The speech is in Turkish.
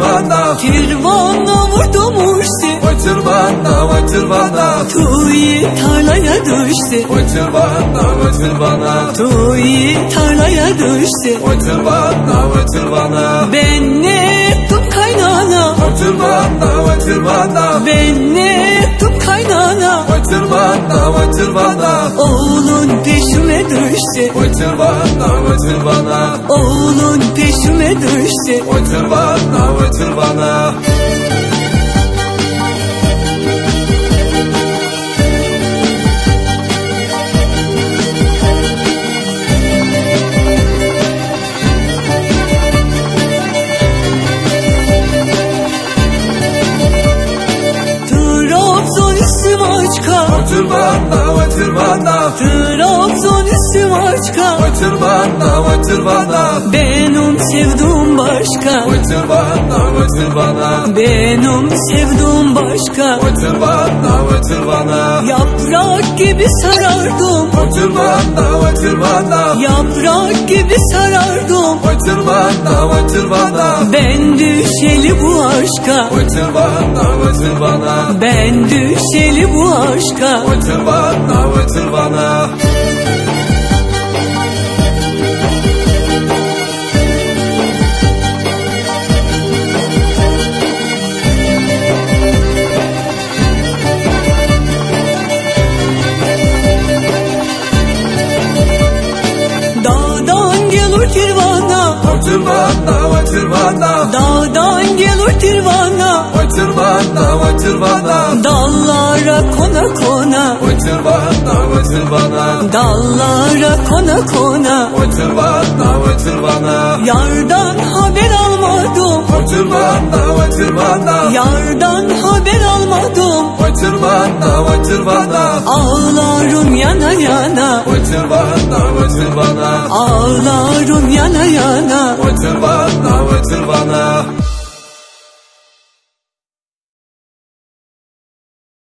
Bana Kirvana vurdum uçtu Otur bana otur bana Tuyi tarlaya düştü otur bana Tuyi tarlaya düştü otur bana Ben ne ettim kaynana? Otur bana otur bana Ben ne bana otur bana Oğlun peşime düştü Otur bana otur bana Oğlun peşime düştü Otur bana otur bana açka Otur bana otur bana Trabzon isim açka Otur bana otur bana Benim sevduğum başka. Otur bana otur bana Benim sevduğum başka. Otur bana otur bana Yaprak gibi sarardım. Otur bana otur bana Yaprak gibi sarardım. Otur bana otur bana Ben düşeli bu aşka. Otur bana otur bana Ben düşeli aşka Otur bana otur bana otur bana Dağdan gelir tirvana Otur bana otur bana Dallara kona kona. Otur bana otur bana Dallara kona kona. Otur bana otur bana Yardan haber almadım. Otur bana otur bana Yardan haber almadım. Otur bana otur bana Ağlarım yana yana. Otur bana otur bana Ağlarım yana yana. Otur bana otur bana